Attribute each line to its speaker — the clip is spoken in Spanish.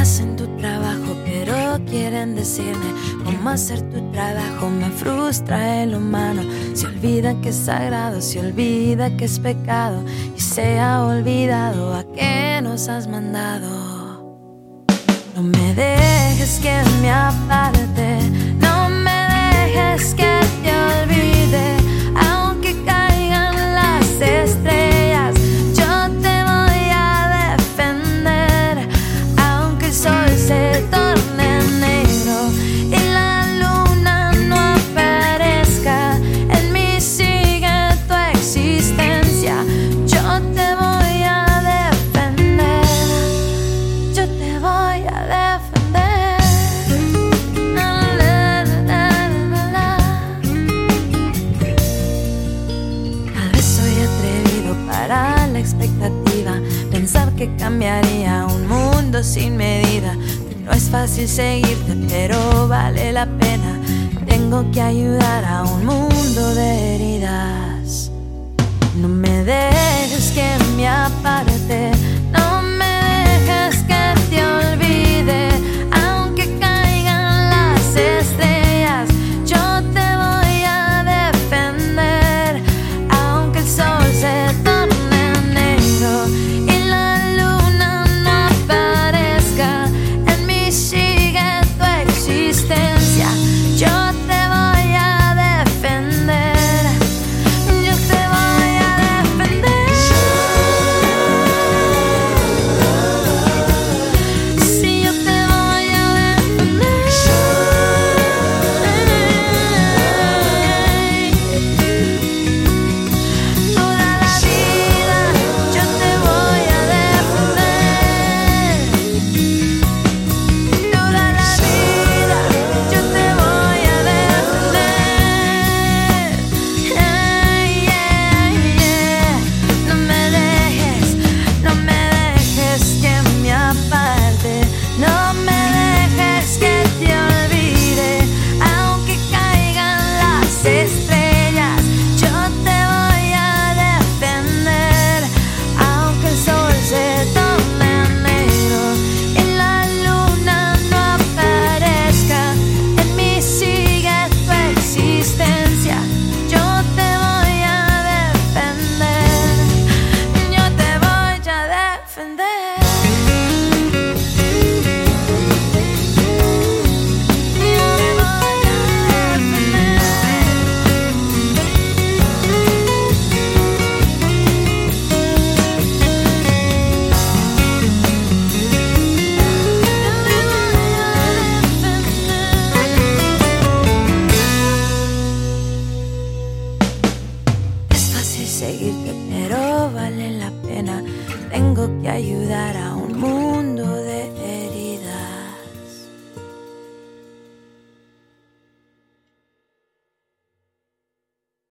Speaker 1: hacen tu trabajo, pero quieren decirme cómo hacer tu trabajo. Me frustra el humano, se olvida que es sagrado, se olvida que es pecado y se ha olvidado a qué nos has mandado. No me dejes que me aparte Aléjame, tal vez soy atrevido para la expectativa. Pensar que cambiaría un mundo sin medida. No es fácil seguirte, pero vale la pena. Tengo que ayudar a un mundo de heridas. No me dejes que me apague. pero vale la pena. Tengo que ayudar a un mundo de